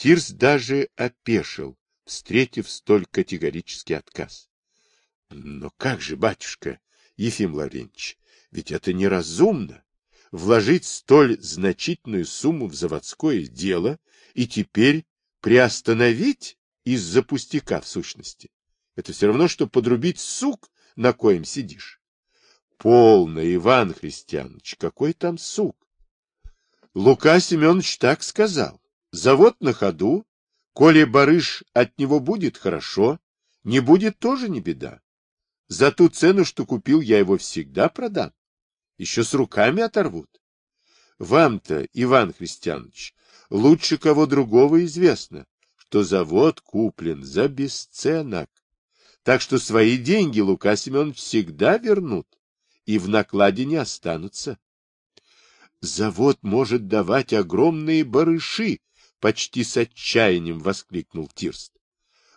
Тирс даже опешил, встретив столь категорический отказ. — Но как же, батюшка, Ефим Лаврентьевич, ведь это неразумно вложить столь значительную сумму в заводское дело и теперь приостановить из-за пустяка в сущности. Это все равно, что подрубить сук, на коем сидишь. Полно, Иван Христианович, какой там сук? Лука Семенович так сказал. Завод на ходу, коли барыш от него будет хорошо, не будет тоже не беда. За ту цену, что купил, я его всегда продам. Еще с руками оторвут. Вам-то, Иван Христианович, лучше кого другого известно, что завод куплен за бесценок. Так что свои деньги Лука Семенович всегда вернут и в накладе не останутся. Завод может давать огромные барыши, почти с отчаянием воскликнул Тирст.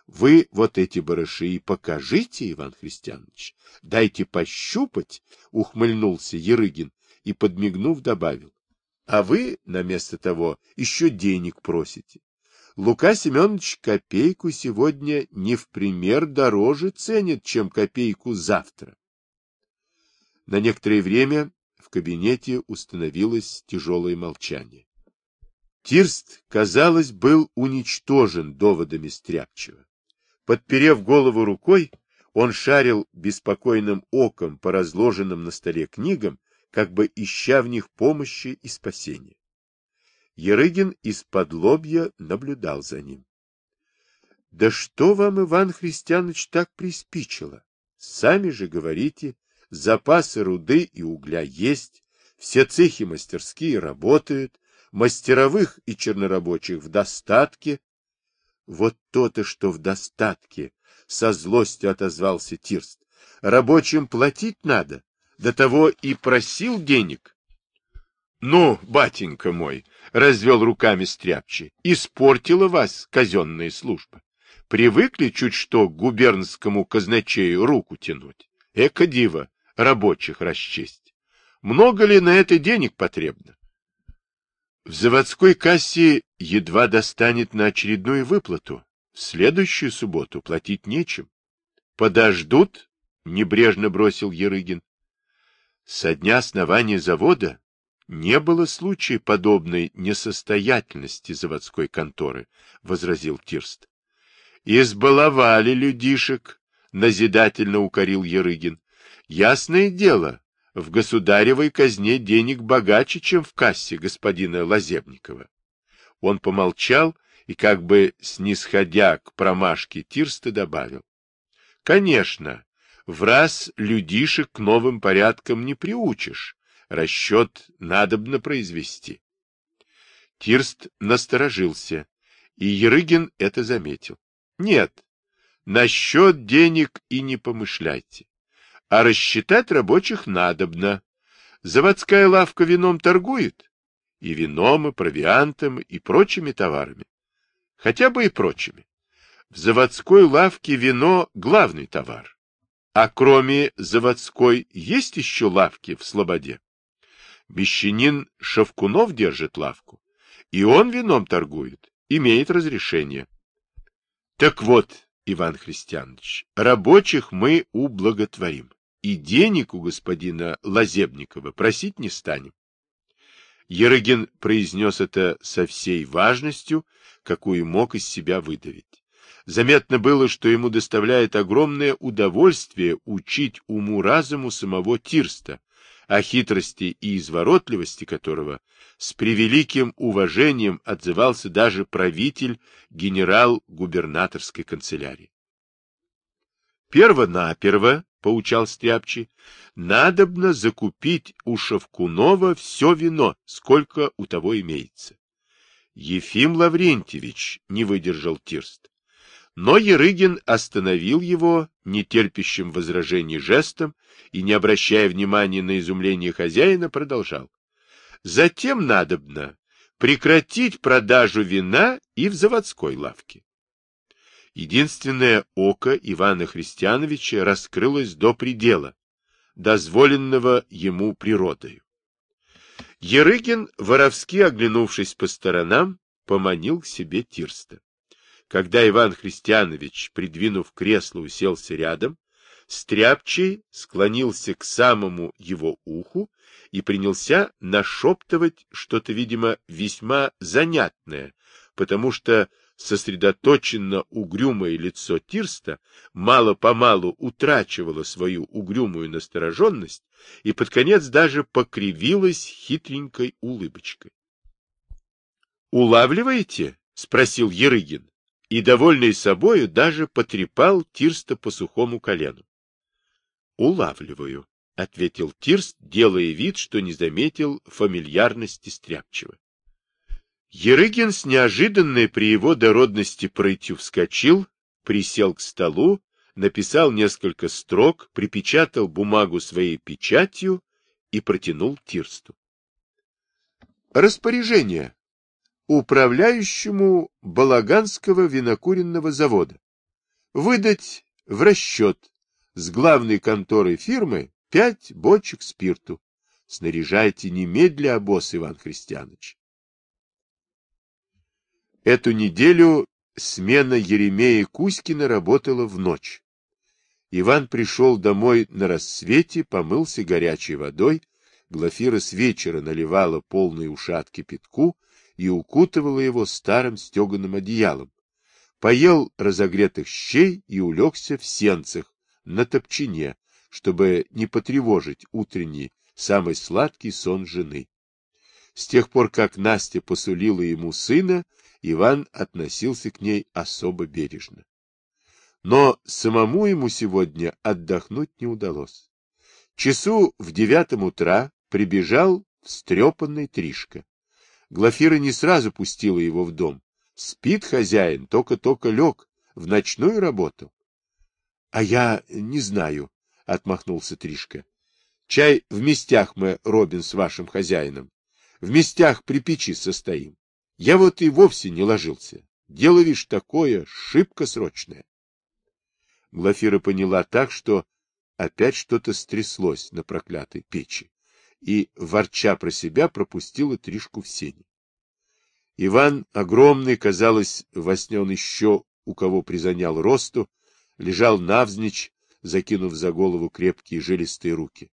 Вы вот эти барыши и покажите, Иван Христианович. Дайте пощупать, ухмыльнулся Ерыгин и, подмигнув, добавил. А вы, на место того, еще денег просите. Лука Семенович копейку сегодня не в пример дороже ценит, чем копейку завтра. На некоторое время в кабинете установилось тяжелое молчание. Тирст, казалось, был уничтожен доводами Стряпчева. Подперев голову рукой, он шарил беспокойным оком по разложенным на столе книгам, как бы ища в них помощи и спасения. Ерыгин из-под лобья наблюдал за ним. — Да что вам, Иван Христианович, так приспичило? Сами же говорите, запасы руды и угля есть, все цехи мастерские работают, мастеровых и чернорабочих в достатке. Вот то-то, что в достатке, со злостью отозвался Тирст. Рабочим платить надо, до того и просил денег. Ну, батенька мой, развел руками стряпчий, испортила вас казенная служба. Привыкли чуть что к губернскому казначею руку тянуть. Эко диво, рабочих расчесть. Много ли на это денег потребно? В заводской кассе едва достанет на очередную выплату. В следующую субботу платить нечем. Подождут, небрежно бросил Ерыгин. Со дня основания завода не было случая подобной несостоятельности заводской конторы, возразил Тирст. Избаловали людишек, назидательно укорил Ерыгин. Ясное дело, в государевой казне денег богаче, чем в кассе господина Лазебникова. Он помолчал и, как бы снисходя к промашке Тирста, добавил. Конечно, в раз людишек к новым порядкам не приучишь. Расчет надобно произвести. Тирст насторожился, и Ерыгин это заметил. Нет, насчет денег и не помышляйте. А рассчитать рабочих надобно. Заводская лавка вином торгует. И вином, и провиантом, и прочими товарами. Хотя бы и прочими. В заводской лавке вино — главный товар. А кроме заводской есть еще лавки в Слободе. Мещанин Шевкунов держит лавку, и он вином торгует, имеет разрешение. Так вот, Иван Христианович, рабочих мы ублаготворим, и денег у господина Лазебникова просить не станем. Ерыгин произнес это со всей важностью, какую мог из себя выдавить. Заметно было, что ему доставляет огромное удовольствие учить уму-разуму самого Тирста, о хитрости и изворотливости которого с превеликим уважением отзывался даже правитель генерал-губернаторской канцелярии. Перво-наперво, — поучал Стряпчий, — надобно закупить у Шевкунова все вино, сколько у того имеется. Ефим Лаврентьевич не выдержал Тирст. Но Ерыгин остановил его нетерпящим возражений жестом и, не обращая внимания на изумление хозяина, продолжал. Затем надобно прекратить продажу вина и в заводской лавке. Единственное око Ивана Христиановича раскрылось до предела, дозволенного ему природою. Ерыгин, воровски оглянувшись по сторонам, поманил к себе Тирста. Когда Иван Христианович, придвинув кресло, уселся рядом, Стряпчий склонился к самому его уху и принялся нашептывать что-то, видимо, весьма занятное, потому что сосредоточенно угрюмое лицо Тирста мало-помалу утрачивало свою угрюмую настороженность и под конец даже покривилось хитренькой улыбочкой. «Улавливаете?» — спросил Ерыгин, и, довольный собою, даже потрепал Тирста по сухому колену. «Улавливаю», — ответил Тирст, делая вид, что не заметил фамильярности Стряпчего. Ерыгин с неожиданной при его дородности прытью вскочил, присел к столу, написал несколько строк, припечатал бумагу своей печатью и протянул Тирсту. Распоряжение управляющему Балаганского винокуренного завода выдать в расчет с главной конторы фирмы пять бочек спирту. Снаряжайте немедля обоз, Иван Христианович. Эту неделю смена Еремея Кузькина работала в ночь. Иван пришел домой на рассвете, помылся горячей водой, Глафира с вечера наливала полные ушат кипятку и укутывала его старым стеганым одеялом. Поел разогретых щей и улегся в сенцах, на топчине, чтобы не потревожить утренний, самый сладкий сон жены. С тех пор, как Настя посулила ему сына, Иван относился к ней особо бережно. Но самому ему сегодня отдохнуть не удалось. Часу в девятом утра прибежал встрепанный Тришка. Глафира не сразу пустила его в дом. Спит хозяин, только-только лег, в ночную работу. — А я не знаю, — отмахнулся Тришка. — Чай в местях мы, Робин, с вашим хозяином. В местях при печи состоим. Я вот и вовсе не ложился. Дело, вишь, такое, шибко срочное. Глафира поняла так, что опять что-то стряслось на проклятой печи, и, ворча про себя, пропустила Тришку в сене. Иван, огромный, казалось, во сне он еще у кого призанял росту, лежал навзничь, закинув за голову крепкие жилистые руки.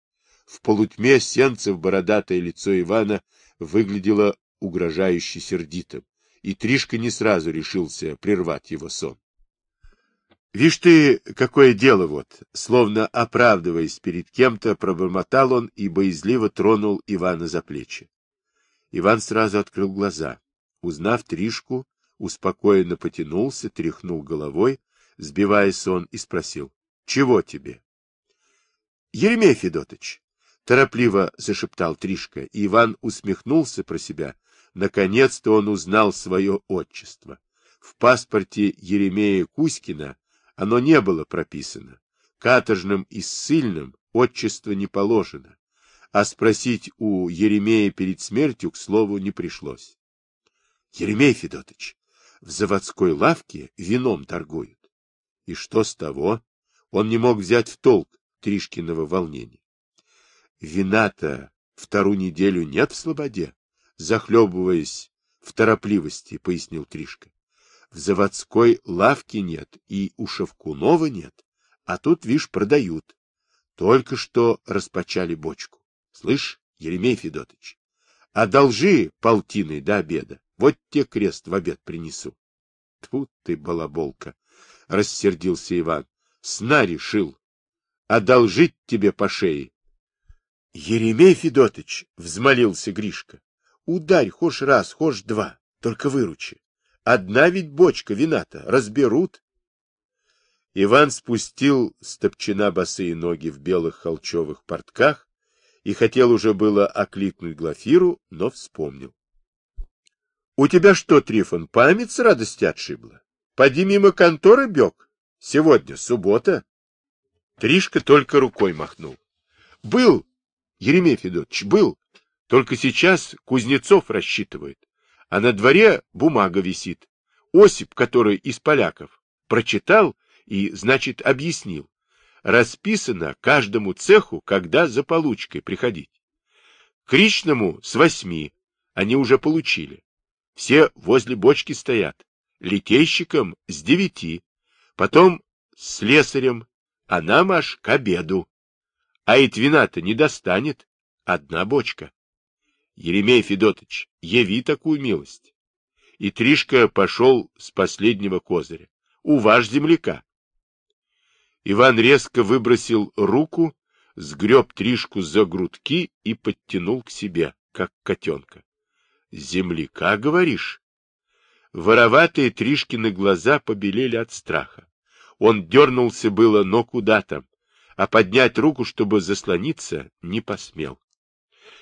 В полутьме сенцев бородатое лицо Ивана выглядело угрожающе сердитым, и Тришка не сразу решился прервать его сон. — Вишь ты, какое дело вот! Словно оправдываясь перед кем-то, пробормотал он и боязливо тронул Ивана за плечи. Иван сразу открыл глаза. Узнав Тришку, успокоенно потянулся, тряхнул головой, сбивая сон, и спросил, — Чего тебе? — Еремей Федотович, — торопливо зашептал Тришка, и Иван усмехнулся про себя, Наконец-то он узнал свое отчество. В паспорте Еремея Кузькина оно не было прописано. Каторжным и ссыльным отчество не положено. А спросить у Еремея перед смертью, к слову, не пришлось. — Еремей Федотович, в заводской лавке вином торгуют. И что с того? Он не мог взять в толк Тришкиного волнения. Вина-то вторую неделю нет в Слободе захлебываясь в торопливости, пояснил Тришка. В заводской лавке нет и у Шевкунова нет, а тут, видишь, продают. Только что распачали бочку. Слышь, Еремей Федотович, одолжи полтины до обеда, вот те крест в обед принесу. Тьфу ты, балаболка, — рассердился Иван, — сна решил. Одолжить тебе по шее. — Еремей Федотович, — взмолился Гришка, Ударь хошь раз, хошь два, только выручи. Одна ведь бочка вината, разберут. Иван спустил с топчина босые ноги в белых холчевых портках и хотел уже было окликнуть Глафиру, но вспомнил. — У тебя что, Трифон, память с радости отшибла? Поди мимо конторы бег. Сегодня суббота. Тришка только рукой махнул. — Был, Еремей Федотович, был. Только сейчас Кузнецов рассчитывает, а на дворе бумага висит. Осип, который из поляков, прочитал и, значит, объяснил. Расписано каждому цеху, когда за получкой приходить. Кричному с восьми они уже получили. Все возле бочки стоят. Литейщиком с девяти, потом с слесарем, а нам аж к обеду. А и вина-то не достанет. Одна бочка. Еремей Федотович, яви такую милость. И Тришка пошел с последнего козыря. У ваш земляка. Иван резко выбросил руку, сгреб Тришку за грудки и подтянул к себе, как котенка. — Земляка, говоришь? Вороватые Тришкины глаза побелели от страха. Он дернулся было, но куда там, а поднять руку, чтобы заслониться, не посмел.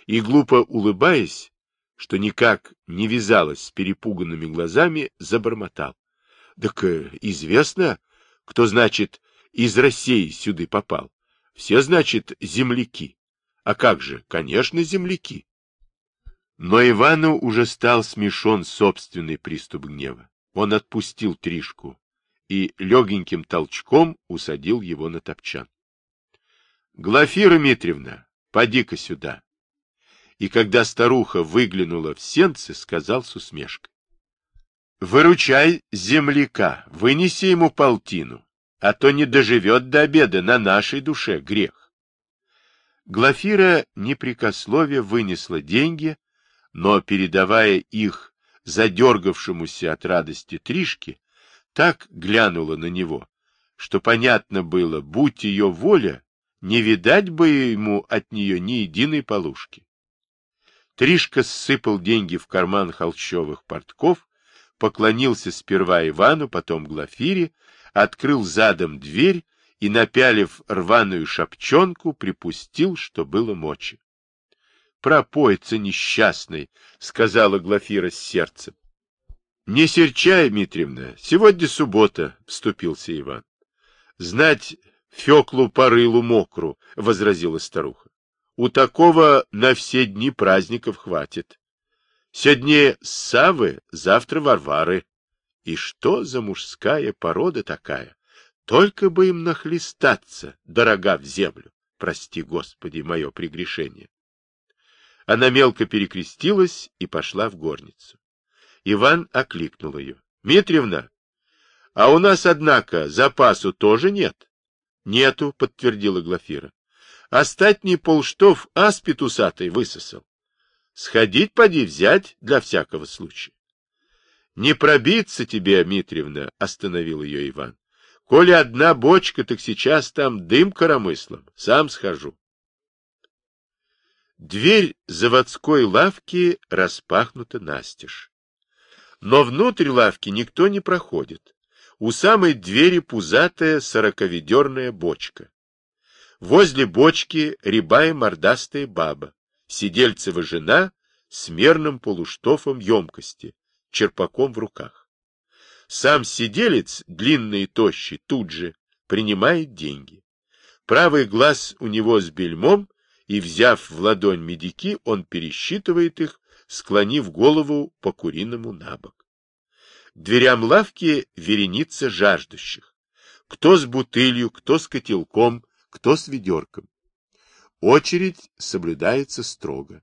И, глупо улыбаясь, что никак не вязалось с перепуганными глазами, забормотал. — Так э, известно, кто, значит, из России сюда попал. Все, значит, земляки. А как же, конечно, земляки. Но Ивану уже стал смешон собственный приступ гнева. Он отпустил Тришку и легеньким толчком усадил его на топчан. — Глафира Митриевна, поди-ка сюда. И когда старуха выглянула в сенце, сказал с усмешкой. — Выручай земляка, вынеси ему полтину, а то не доживет до обеда на нашей душе грех. Глафира непрекословие вынесла деньги, но, передавая их задергавшемуся от радости Тришке, так глянула на него, что понятно было, будь ее воля, не видать бы ему от нее ни единой полушки. Тришка ссыпал деньги в карман холщовых портков, поклонился сперва Ивану, потом Глафире, открыл задом дверь и, напялив рваную шапчонку, припустил, что было мочи пропоится несчастный, — сказала Глафира с сердцем. — Не серчай, Митриевна, сегодня суббота, — вступился Иван. — Знать Феклу порылу мокру, — возразила старуха. — У такого на все дни праздников хватит. Сегодня Савы, завтра Варвары. И что за мужская порода такая? Только бы им нахлестаться, дорога в землю. Прости, Господи, мое прегрешение. Она мелко перекрестилась и пошла в горницу. Иван окликнул ее. — Митриевна, а у нас, однако, запасу тоже нет? — Нету, — подтвердила Глафира. — Остатний полштов аспид усатый высосал. Сходить поди взять для всякого случая. — Не пробиться тебе, Митриевна, — остановил ее Иван. — Коли одна бочка, так сейчас там дым коромыслом. Сам схожу. Дверь заводской лавки распахнута настежь. Но внутрь лавки никто не проходит. У самой двери пузатая сороковедерная бочка. Возле бочки рябая мордастая баба, сидельцева жена с мерным полуштофом емкости, черпаком в руках. Сам сиделец, длинный и тощий, тут же принимает деньги. Правый глаз у него с бельмом, и, взяв в ладонь медики, он пересчитывает их, склонив голову по-куриному на бок. Дверям лавки вереница жаждущих. Кто с бутылью, кто с котелком, кто с ведерком. Очередь соблюдается строго.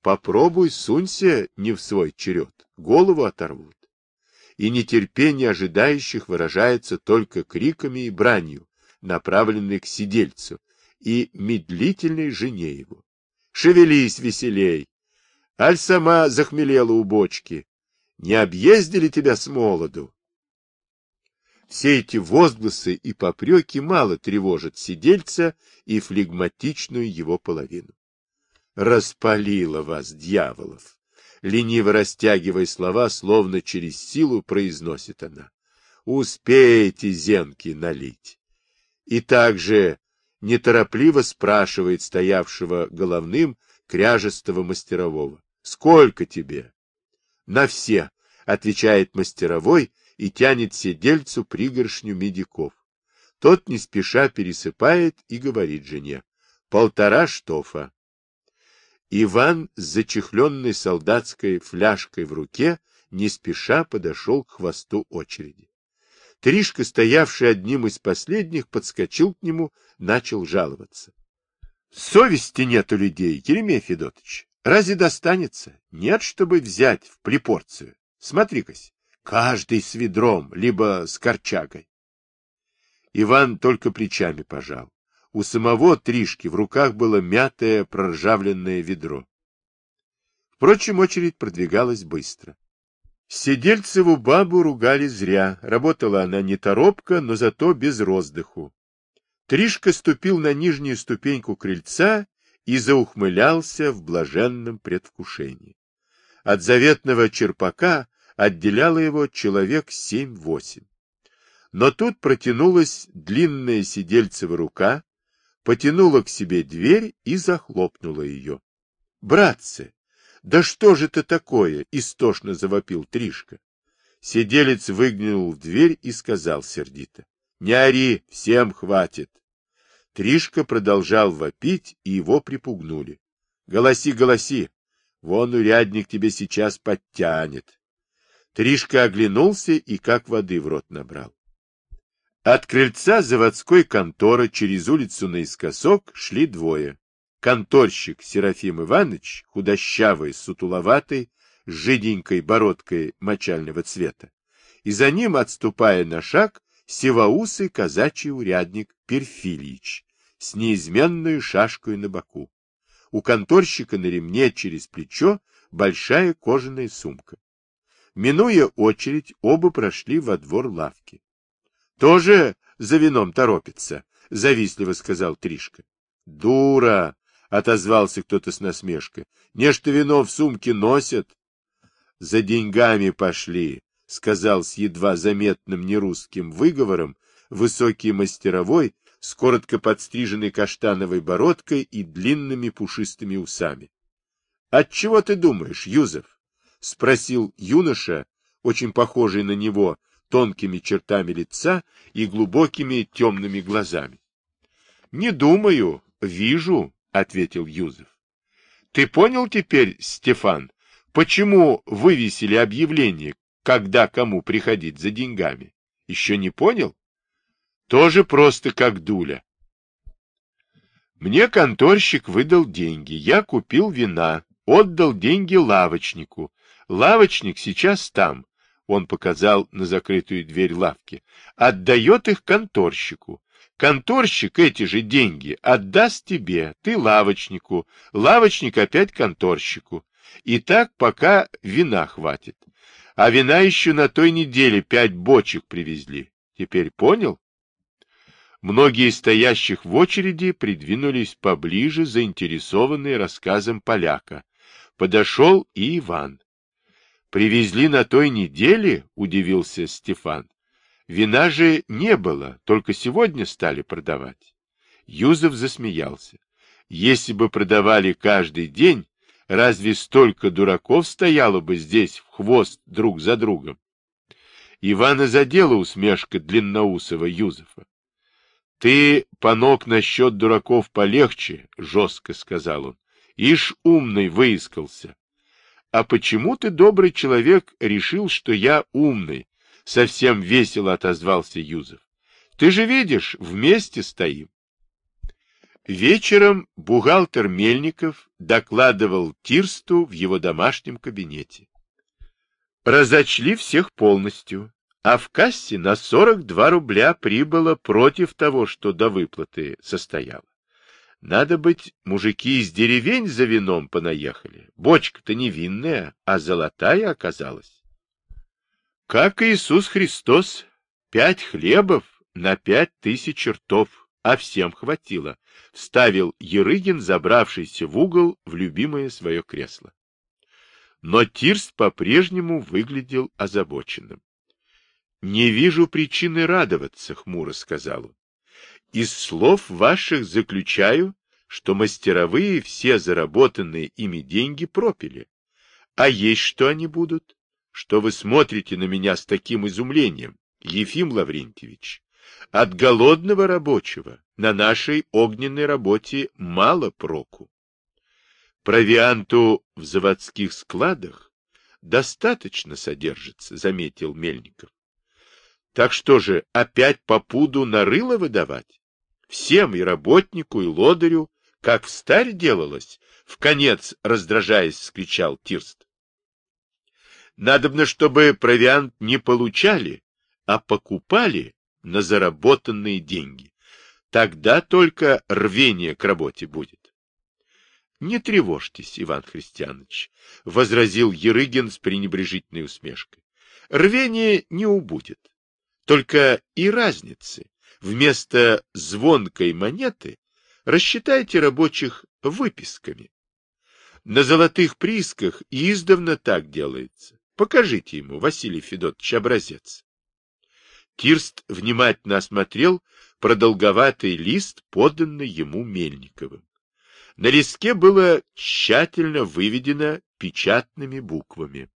Попробуй, сунься не в свой черед, голову оторвут. И нетерпение ожидающих выражается только криками и бранью, направленной к сидельцу, и медлительной жене его. Шевелись веселей! Аль сама захмелела у бочки. Не объездили тебя с молоду? Все эти возгласы и попреки мало тревожат сидельца и флегматичную его половину. Распалила вас, дьяволов! Лениво растягивая слова, словно через силу произносит она. Успеете зенки налить. И также неторопливо спрашивает стоявшего головным кряжестого мастерового. — Сколько тебе? — На все, — отвечает мастеровой и тянет сидельцу пригоршню медиков. Тот не спеша пересыпает и говорит жене. — Полтора штофа. Иван с зачехленной солдатской фляжкой в руке не спеша подошел к хвосту очереди. Тришка, стоявший одним из последних, подскочил к нему, начал жаловаться. — Совести нет у людей, Еремей Федотович. Разве достанется? Нет, чтобы взять в припорцию. Смотри-кась, каждый с ведром, либо с корчагой. Иван только плечами пожал. У самого Тришки в руках было мятое проржавленное ведро. Впрочем, очередь продвигалась быстро. Сидельцеву бабу ругали зря. Работала она не торопко, но зато без роздыху. Тришка ступил на нижнюю ступеньку крыльца и заухмылялся в блаженном предвкушении. От заветного черпака отделяло его человек семь-восемь. Но тут протянулась длинная сидельцева рука, потянула к себе дверь и захлопнула ее. — Братцы, да что же это такое? — истошно завопил Тришка. Сиделец выглянул в дверь и сказал сердито. — Не ори, всем хватит. Тришка продолжал вопить, и его припугнули. — Голоси, голоси, вон урядник тебе сейчас подтянет. Тришка оглянулся и как воды в рот набрал. От крыльца заводской конторы через улицу наискосок шли двое. Конторщик Серафим Иванович, худощавый, сутуловатый, с жиденькой бородкой мочального цвета, и за ним, отступая на шаг, сивоусый казачий урядник Перфильич с неизменной шашкой на боку. У конторщика на ремне через плечо большая кожаная сумка. Минуя очередь, оба прошли во двор лавки. Тоже за вином торопится, — завистливо сказал Тришка. — Дура! — отозвался кто-то с насмешкой. — Нечто вино в сумке носят. — За деньгами пошли, — сказал с едва заметным нерусским выговором высокий мастеровой с коротко подстриженной каштановой бородкой и длинными пушистыми усами. — Отчего ты думаешь, Юзеф? — спросил юноша, очень похожий на него, тонкими чертами лица и глубокими темными глазами. — Не думаю, вижу, — ответил Юзеф. — Ты понял теперь, Стефан, почему вывесили объявление, когда кому приходить за деньгами? Еще не понял? Тоже просто как дуля. Мне конторщик выдал деньги, я купил вина, отдал деньги лавочнику. Лавочник сейчас там, он показал на закрытую дверь лавки, отдает их конторщику. Конторщик эти же деньги отдаст тебе, ты лавочнику, лавочник опять конторщику. И так пока вина хватит. А вина еще на той неделе пять бочек привезли. Теперь понял? Многие стоящих в очереди придвинулись поближе, заинтересованные рассказом поляка. Подошел и Иван. Привезли на той неделе, удивился Стефан. Вина же не было, только сегодня стали продавать. Юзов засмеялся. Если бы продавали каждый день, разве столько дураков стояло бы здесь в хвост друг за другом? Ивана задела усмешка длинноусого Юзефа. — Ты, панок, насчет дураков полегче, — жестко сказал он. — Ишь умный выискался. А почему ты, добрый человек, решил, что я умный? Совсем весело отозвался Юзов. Ты же видишь, вместе стоим. Вечером бухгалтер Мельников докладывал Тирсту в его домашнем кабинете. Разочли всех полностью, а в кассе на 42 рубля прибыло против того, что до выплаты состояло. Надо быть, мужики из деревень за вином понаехали. Бочка-то невинная, а золотая оказалась. Как Иисус Христос, пять хлебов на пять тысяч ртов, а всем хватило, вставил Ерыгин, забравшийся в угол в любимое свое кресло. Но Тирс по-прежнему выглядел озабоченным. — Не вижу причины радоваться, — хмуро сказал он. Из слов ваших заключаю, что мастеровые все заработанные ими деньги пропили. А есть что они будут? Что вы смотрите на меня с таким изумлением, Ефим Лаврентьевич? От голодного рабочего на нашей огненной работе мало проку. Провианту в заводских складах достаточно содержится, заметил Мельников. Так что же, опять по пуду на рыло выдавать? Всем, и работнику, и лодырю, как в старь делалось, в конец раздражаясь, скричал Тирст. Надобно, чтобы провиант не получали, а покупали на заработанные деньги. Тогда только рвение к работе будет. — Не тревожьтесь, Иван Христианович, — возразил Ерыгин с пренебрежительной усмешкой. — Рвение не убудет. Только и разницы. Вместо звонкой монеты рассчитайте рабочих выписками. На золотых приисках издавна так делается. Покажите ему, Василий Федотович, образец. Кирст внимательно осмотрел продолговатый лист, поданный ему Мельниковым. На листке было тщательно выведено печатными буквами.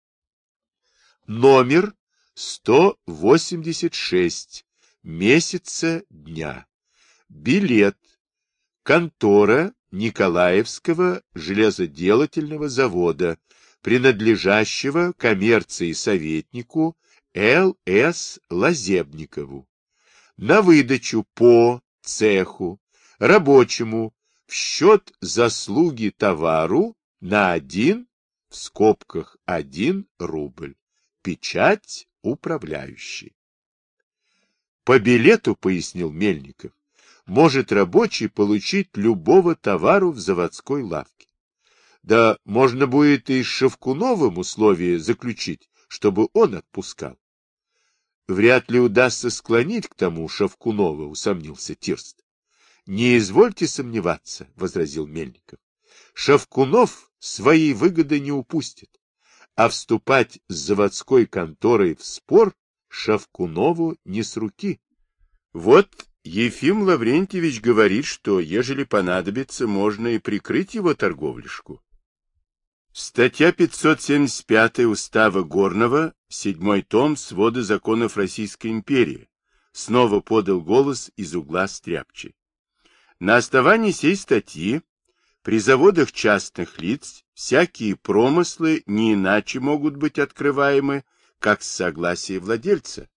Номер 186 месяца дня. Билет. Контора Николаевского железоделательного завода, принадлежащего коммерции советнику Л.С. Лазебникову, на выдачу по цеху рабочему в счет заслуги товару на один, в скобках один рубль. Печать управляющий. По билету, пояснил Мельников, может рабочий получить любого товару в заводской лавке. Да можно будет и с Шевкуновым условие заключить, чтобы он отпускал. Вряд ли удастся склонить к тому Шевкунова, усомнился Тирст. Не извольте сомневаться, возразил Мельников. Шевкунов своей выгоды не упустит, а вступать с заводской конторой в спор Шевкунову не с руки. Вот Ефим Лаврентьевич говорит, что, ежели понадобится, можно и прикрыть его торговлишку. Статья 575 Устава Горного, седьмой том свода законов Российской империи, снова подал голос из угла стряпчи. На основании сей статьи при заводах частных лиц всякие промыслы не иначе могут быть открываемы, как с согласия владельца.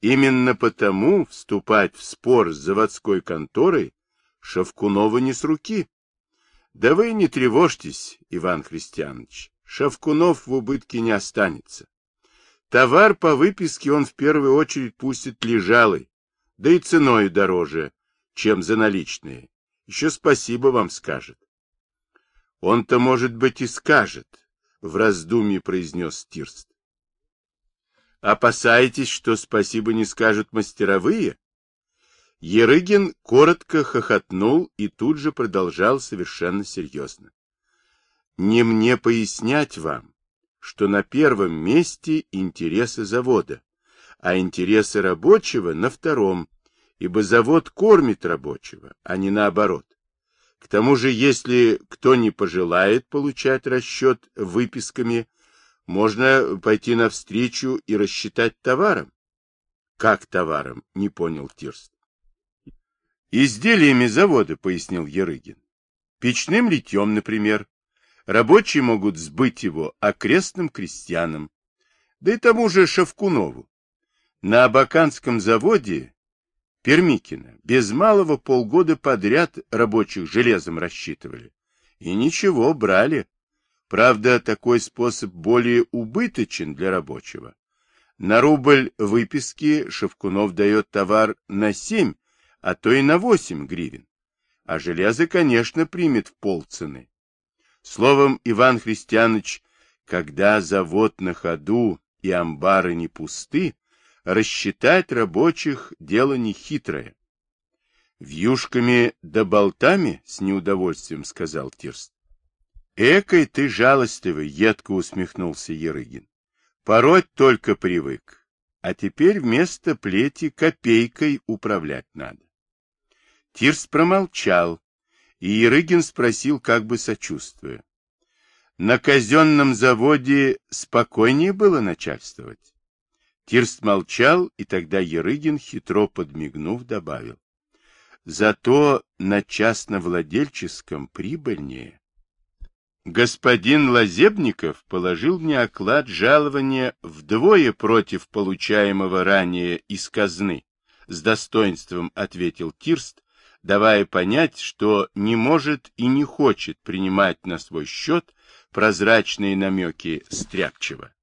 Именно потому вступать в спор с заводской конторой Шавкунова не с руки. Да вы не тревожьтесь, Иван Христианович, Шавкунов в убытке не останется. Товар по выписке он в первую очередь пустит лежалый, да и ценой дороже, чем за наличные. Еще спасибо вам скажет. Он-то, может быть, и скажет, — в раздумье произнес Тирст. Опасаетесь, что спасибо не скажут мастеровые? Ерыгин коротко хохотнул и тут же продолжал совершенно серьезно. Не мне пояснять вам, что на первом месте интересы завода, а интересы рабочего на втором, ибо завод кормит рабочего, а не наоборот. К тому же, если кто не пожелает получать расчет выписками, можно пойти навстречу и рассчитать товаром. Как товаром? Не понял Тирст. Изделиями завода, пояснил Ерыгин. Печным литьем, например. Рабочие могут сбыть его окрестным крестьянам, да и тому же Шавкунову. На Абаканском заводе Пермикина без малого полгода подряд рабочих железом рассчитывали. И ничего, брали. Правда, такой способ более убыточен для рабочего. На рубль выписки Шевкунов дает товар на семь а то и на 8 гривен. А железо, конечно, примет в полцены. Словом, Иван Христианович, когда завод на ходу и амбары не пусты, рассчитать рабочих дело нехитрое. «Вьюшками да болтами?» — с неудовольствием сказал Тирст. «Экой ты жалостливый!» — едко усмехнулся Ерыгин. «Пороть только привык, а теперь вместо плети копейкой управлять надо». Тирс промолчал, и Ерыгин спросил, как бы сочувствуя. На казенном заводе спокойнее было начальствовать? Тирст молчал, и тогда Ерыгин, хитро подмигнув, добавил. Зато на частновладельческом прибыльнее. Господин Лазебников положил мне оклад жалования вдвое против получаемого ранее из казны. С достоинством ответил Тирст, давая понять, что не может и не хочет принимать на свой счет прозрачные намеки Стряпчева.